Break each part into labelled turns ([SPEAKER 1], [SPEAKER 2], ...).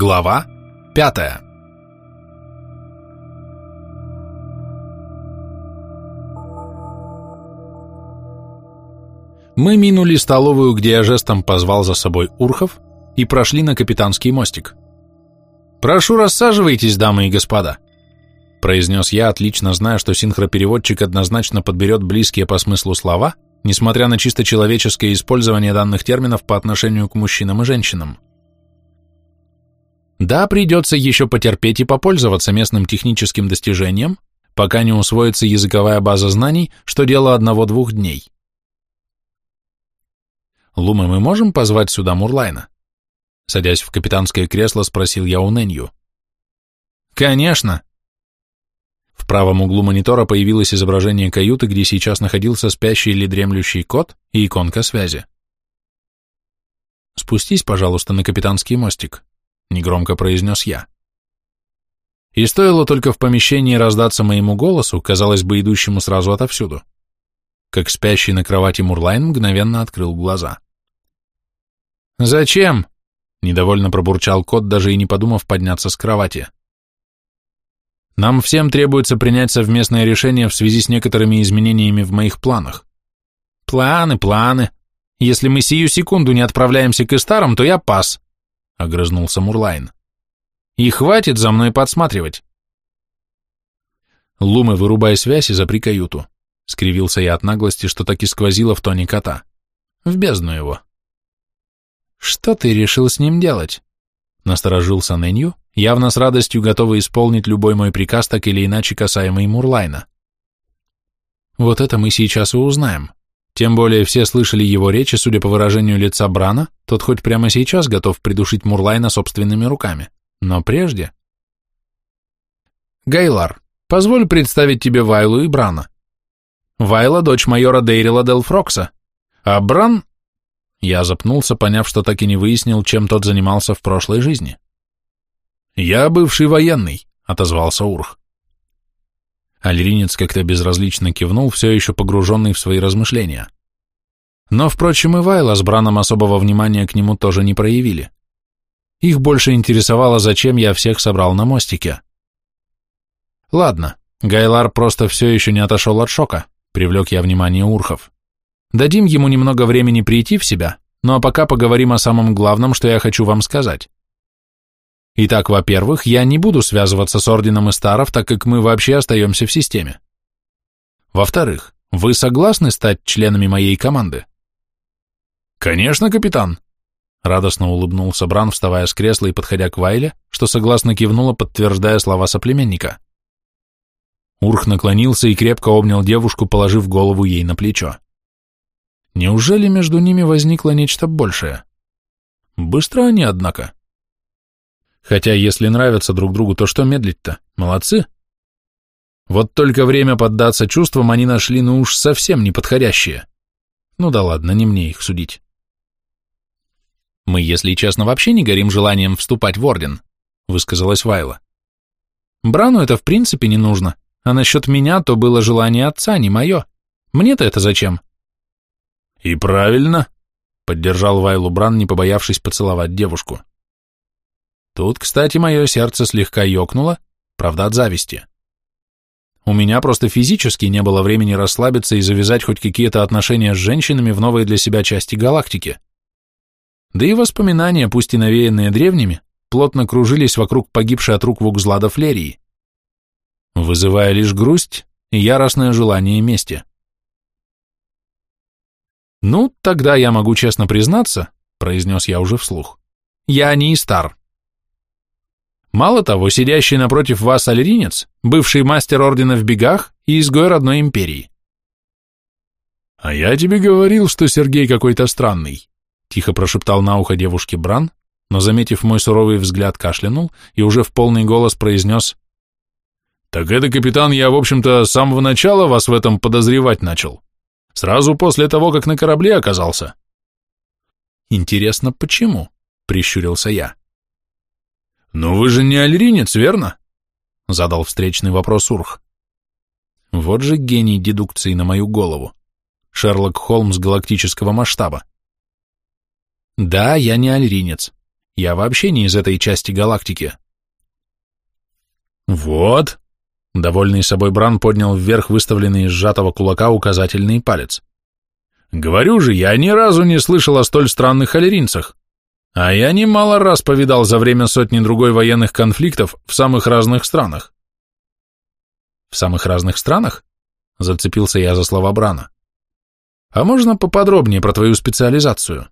[SPEAKER 1] Глава пятая Мы минули столовую, где я жестом позвал за собой Урхов, и прошли на капитанский мостик. «Прошу, рассаживайтесь, дамы и господа», — произнес я, отлично зная, что синхропереводчик однозначно подберет близкие по смыслу слова, несмотря на чисто человеческое использование данных терминов по отношению к мужчинам и женщинам. Да, придется еще потерпеть и попользоваться местным техническим достижением, пока не усвоится языковая база знаний, что дело одного-двух дней. Лума, мы можем позвать сюда Мурлайна? Садясь в капитанское кресло, спросил я у Нэнью. Конечно. В правом углу монитора появилось изображение каюты, где сейчас находился спящий или дремлющий кот и иконка связи. «Спустись, пожалуйста, на капитанский мостик», — негромко произнес я. И стоило только в помещении раздаться моему голосу, казалось бы, идущему сразу отовсюду, как спящий на кровати Мурлайн мгновенно открыл глаза. «Зачем?» — недовольно пробурчал кот, даже и не подумав подняться с кровати. «Нам всем требуется принять совместное решение в связи с некоторыми изменениями в моих планах». «Планы, планы. Если мы сию секунду не отправляемся к Истарам, то я пас», — огрызнулся Мурлайн. «И хватит за мной подсматривать». «Лумы, вырубай связь и запри каюту», — скривился я от наглости, что так и сквозило в тоне кота. «В бездну его». «Что ты решил с ним делать?» Насторожился Нэнью, явно с радостью готовый исполнить любой мой приказ, так или иначе касаемый Мурлайна. Вот это мы сейчас и узнаем. Тем более все слышали его речи, судя по выражению лица Брана, тот хоть прямо сейчас готов придушить Мурлайна собственными руками. Но прежде... Гайлар, позволь представить тебе Вайлу и Брана. Вайла – дочь майора Дейрила Дел Фрокса, а Бран я запнулся, поняв, что так и не выяснил, чем тот занимался в прошлой жизни. «Я бывший военный», — отозвался Урх. Альринец как-то безразлично кивнул, все еще погруженный в свои размышления. Но, впрочем, и Вайла с Браном особого внимания к нему тоже не проявили. Их больше интересовало, зачем я всех собрал на мостике. Ладно, Гайлар просто все еще не отошел от шока, привлек я внимание Урхов. Дадим ему немного времени прийти в себя, ну а пока поговорим о самом главном, что я хочу вам сказать. Итак, во-первых, я не буду связываться с Орденом Истаров, так как мы вообще остаемся в системе. Во-вторых, вы согласны стать членами моей команды? Конечно, капитан. Радостно улыбнулся Бран, вставая с кресла и подходя к Вайле, что согласно кивнула, подтверждая слова соплеменника. Урх наклонился и крепко обнял девушку, положив голову ей на плечо. Неужели между ними возникло нечто большее? Быстро они, однако. Хотя, если нравятся друг другу, то что медлить-то? Молодцы. Вот только время поддаться чувствам они нашли, ну уж совсем неподходящее. Ну да ладно, не мне их судить. Мы, если честно, вообще не горим желанием вступать в орден, высказалась Вайла. Брану это в принципе не нужно, а насчет меня то было желание отца, не мое. Мне-то это зачем? «И правильно», — поддержал Вайлу Бран, не побоявшись поцеловать девушку. Тут, кстати, мое сердце слегка ёкнуло, правда, от зависти. У меня просто физически не было времени расслабиться и завязать хоть какие-то отношения с женщинами в новой для себя части галактики. Да и воспоминания, пусть и навеянные древними, плотно кружились вокруг погибшей от рук Вукзлада Флерии, вызывая лишь грусть и яростное желание мести. «Ну, тогда я могу честно признаться», — произнес я уже вслух, — «я не Истар. Мало того, сидящий напротив вас альринец, бывший мастер ордена в бегах и изгой родной империи». «А я тебе говорил, что Сергей какой-то странный», — тихо прошептал на ухо девушке Бран, но, заметив мой суровый взгляд, кашлянул и уже в полный голос произнес «Так это, капитан, я, в общем-то, с самого начала вас в этом подозревать начал». Сразу после того, как на корабле оказался. Интересно, почему? Прищурился я. Ну вы же не альринец, верно? Задал встречный вопрос Урх. Вот же гений дедукции на мою голову. Шерлок Холмс галактического масштаба. Да, я не альринец. Я вообще не из этой части галактики. Вот. Довольный собой Бран поднял вверх выставленный из сжатого кулака указательный палец. Говорю же, я ни разу не слышал о столь странных аллеринцах. А я немало раз повидал за время сотни другой военных конфликтов в самых разных странах. В самых разных странах? Зацепился я за слова Брана. А можно поподробнее про твою специализацию?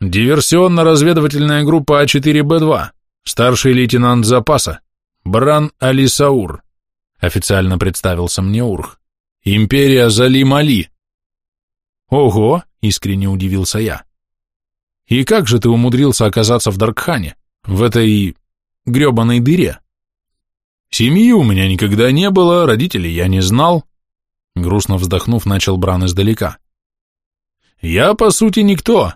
[SPEAKER 1] Диверсионно-разведывательная группа А4Б2, старший лейтенант запаса, Бран Алисаур, официально представился мне Урх. Империя Залим-Али. Ого, искренне удивился я. И как же ты умудрился оказаться в Даркхане, в этой гребаной дыре? Семьи у меня никогда не было, родителей я не знал. Грустно вздохнув, начал Бран издалека. Я, по сути, никто.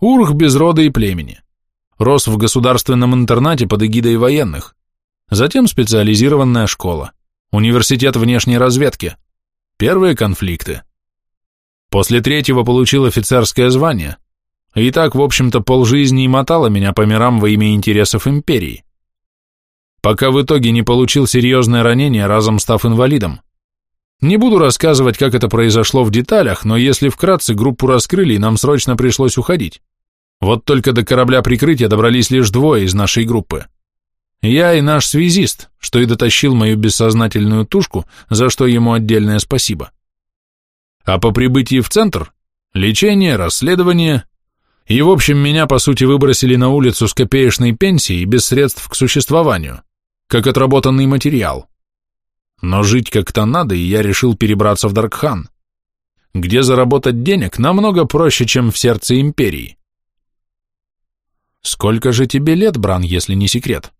[SPEAKER 1] Урх без рода и племени. Рос в государственном интернате под эгидой военных. Затем специализированная школа. Университет внешней разведки. Первые конфликты. После третьего получил офицерское звание, и так, в общем-то, полжизни и мотало меня по мирам во имя интересов империи. Пока в итоге не получил серьезное ранение, разом став инвалидом. Не буду рассказывать, как это произошло в деталях, но если вкратце, группу раскрыли, и нам срочно пришлось уходить. Вот только до корабля прикрытия добрались лишь двое из нашей группы. Я и наш связист, что и дотащил мою бессознательную тушку, за что ему отдельное спасибо. А по прибытии в центр – лечение, расследование, и, в общем, меня, по сути, выбросили на улицу с копеечной пенсией без средств к существованию, как отработанный материал. Но жить как-то надо, и я решил перебраться в Даркхан, где заработать денег намного проще, чем в сердце империи. «Сколько же тебе лет, Бран, если не секрет?»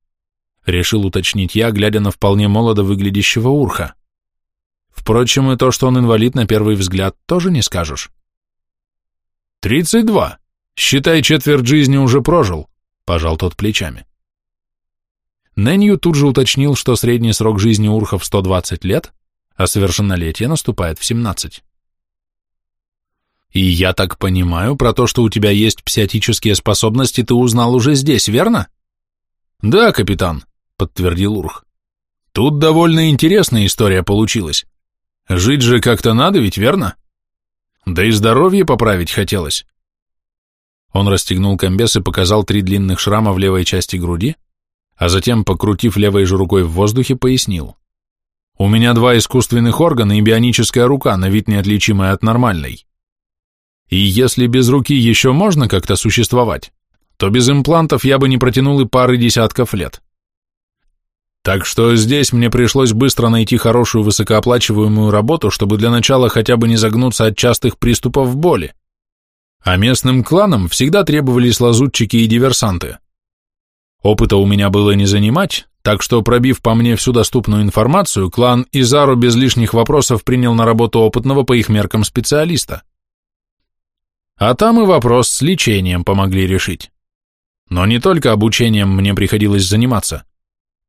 [SPEAKER 1] Решил уточнить я, глядя на вполне молодо выглядящего Урха. Впрочем, и то, что он инвалид на первый взгляд, тоже не скажешь. «Тридцать два», «Считай, четверть жизни уже прожил», — пожал тот плечами. Нэнью тут же уточнил, что средний срок жизни урхов 120 лет, а совершеннолетие наступает в 17. «И я так понимаю, про то, что у тебя есть псиотические способности, ты узнал уже здесь, верно?» «Да, капитан», — подтвердил Урх. «Тут довольно интересная история получилась. Жить же как-то надо ведь, верно? Да и здоровье поправить хотелось. Он расстегнул комбес и показал три длинных шрама в левой части груди, а затем, покрутив левой же рукой в воздухе, пояснил. «У меня два искусственных органа и бионическая рука, на вид неотличимая от нормальной. И если без руки еще можно как-то существовать, то без имплантов я бы не протянул и пары десятков лет. Так что здесь мне пришлось быстро найти хорошую высокооплачиваемую работу, чтобы для начала хотя бы не загнуться от частых приступов боли. А местным кланам всегда требовались лазутчики и диверсанты. Опыта у меня было не занимать, так что, пробив по мне всю доступную информацию, клан Изару без лишних вопросов принял на работу опытного по их меркам специалиста. А там и вопрос с лечением помогли решить. Но не только обучением мне приходилось заниматься.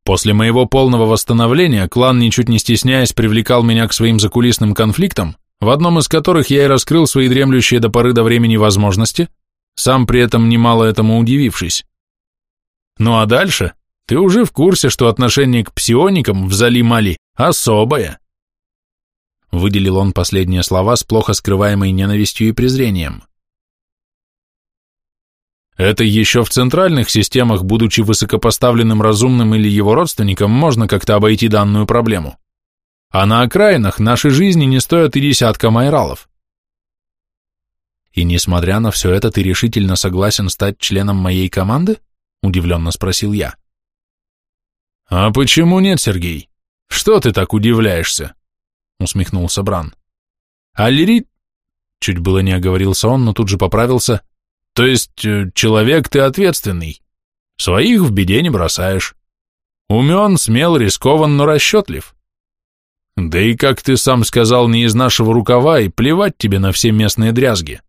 [SPEAKER 1] После моего полного восстановления клан, ничуть не стесняясь, привлекал меня к своим закулисным конфликтам, в одном из которых я и раскрыл свои дремлющие до поры до времени возможности, сам при этом немало этому удивившись. Ну а дальше ты уже в курсе, что отношение к псионикам в Зали-Мали особое. Выделил он последние слова с плохо скрываемой ненавистью и презрением. Это еще в центральных системах, будучи высокопоставленным разумным или его родственником, можно как-то обойти данную проблему а на окраинах наши жизни не стоят и десятка майралов. И несмотря на все это, ты решительно согласен стать членом моей команды? Удивленно спросил я. А почему нет, Сергей? Что ты так удивляешься? Усмехнулся Бран. Аллери... Чуть было не оговорился он, но тут же поправился. То есть, э, человек ты ответственный. Своих в беде не бросаешь. Умен, смел, рискован, но расчетлив. Да и, как ты сам сказал, не из нашего рукава, и плевать тебе на все местные дрязги.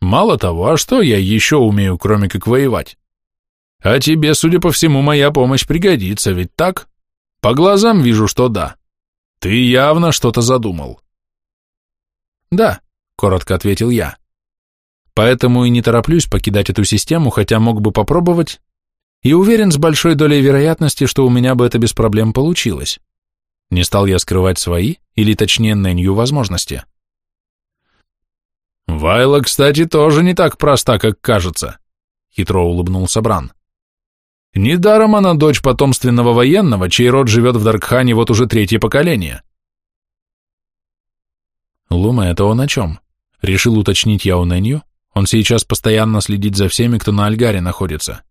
[SPEAKER 1] Мало того, а что я еще умею, кроме как воевать? А тебе, судя по всему, моя помощь пригодится, ведь так? По глазам вижу, что да. Ты явно что-то задумал. Да, коротко ответил я. поэтому и не тороплюсь покидать эту систему, хотя мог бы попробовать, и уверен с большой долей вероятности, что у меня бы это без проблем получилось. Не стал я скрывать свои, или точнее Нэнью, возможности. «Вайла, кстати, тоже не так проста, как кажется», — хитро улыбнулся Бран. «Недаром она дочь потомственного военного, чей род живет в Даркхане вот уже третье поколение». Лума, это он о чем? Решил уточнить я у Нэнью. Он сейчас постоянно следит за всеми, кто на Альгаре находится.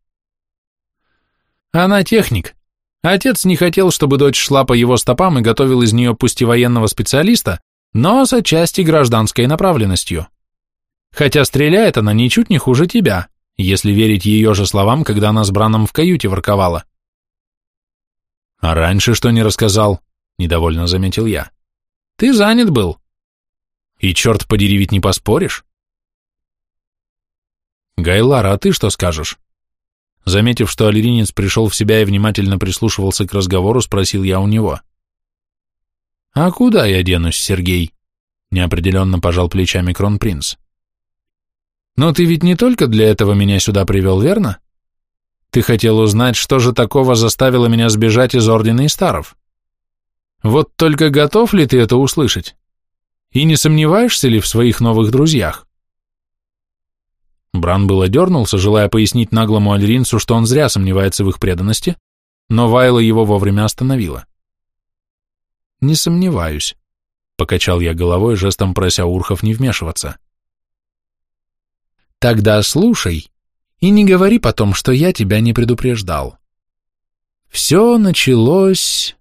[SPEAKER 1] Она техник. Отец не хотел, чтобы дочь шла по его стопам и готовил из нее пусть и военного специалиста, но с отчасти гражданской направленностью. Хотя стреляет она ничуть не хуже тебя, если верить ее же словам, когда она с Браном в каюте ворковала. А раньше что не рассказал? Недовольно заметил я. Ты занят был. И черт подери, ведь не поспоришь. Гайлара, а ты что скажешь? Заметив, что алиринец пришел в себя и внимательно прислушивался к разговору, спросил я у него. «А куда я денусь, Сергей?» Неопределенно пожал плечами кронпринц. «Но ты ведь не только для этого меня сюда привел, верно? Ты хотел узнать, что же такого заставило меня сбежать из Ордена Истаров. Вот только готов ли ты это услышать? И не сомневаешься ли в своих новых друзьях?» Бран было дернулся, желая пояснить наглому альринцу, что он зря сомневается в их преданности, но Вайла его вовремя остановила. «Не сомневаюсь», — покачал я головой, жестом прося Урхов не вмешиваться. «Тогда слушай и не говори потом, что я тебя не предупреждал. Все началось...»